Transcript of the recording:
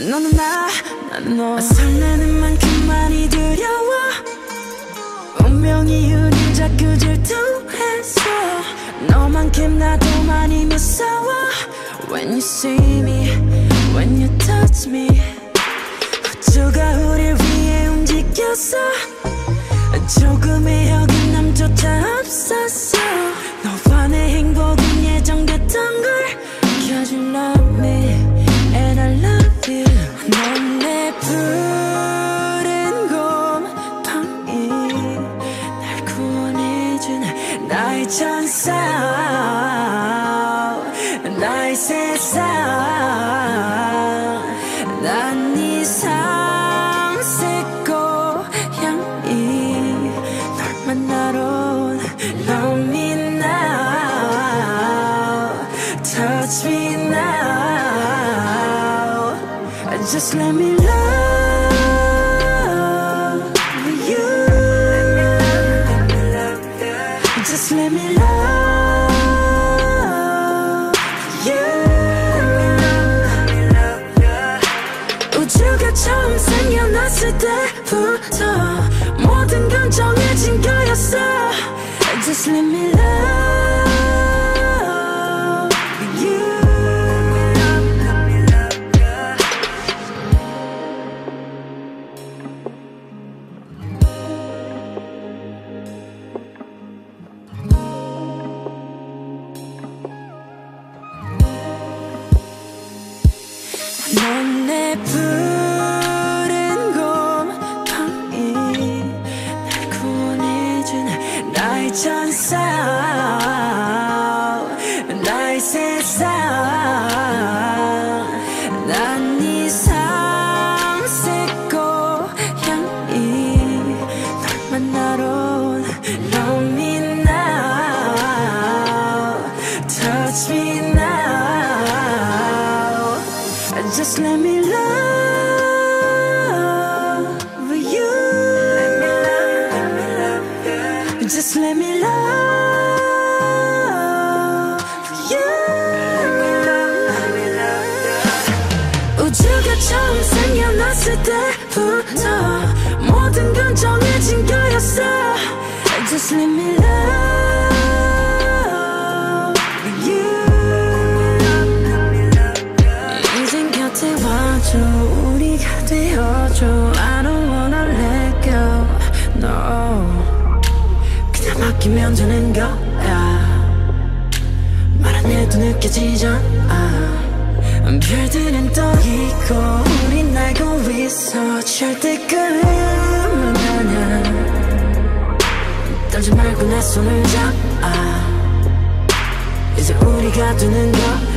너는 나 나는 너. 설레는 만큼 많이 두려워. 운명이 우릴 자꾸 질투해서. 너만큼 나도 많이 무서워. When you see me, when you touch me. 우주가 우릴 위해 움직였어 조금의 어긋 나의 세상 난네 삼색 고향이 널 만나러 온 Love me now Touch me now Just let me love 생겨났을 때부터 모든 건 정해진 거였어. Just let me love you. 넌내푸 Just let me love you Just let me love you 우주가 처음 생겨났을 때부터 모든 건 정해진 거였어 Just let me love 맡기면 되는 거야. 말 안 해도 느껴지잖아. 별들은 떠 있고 우린 날고 있어 절대 끝은 아냐 떨지 말고 내 손을 잡아. 이제 우리가 되는 거야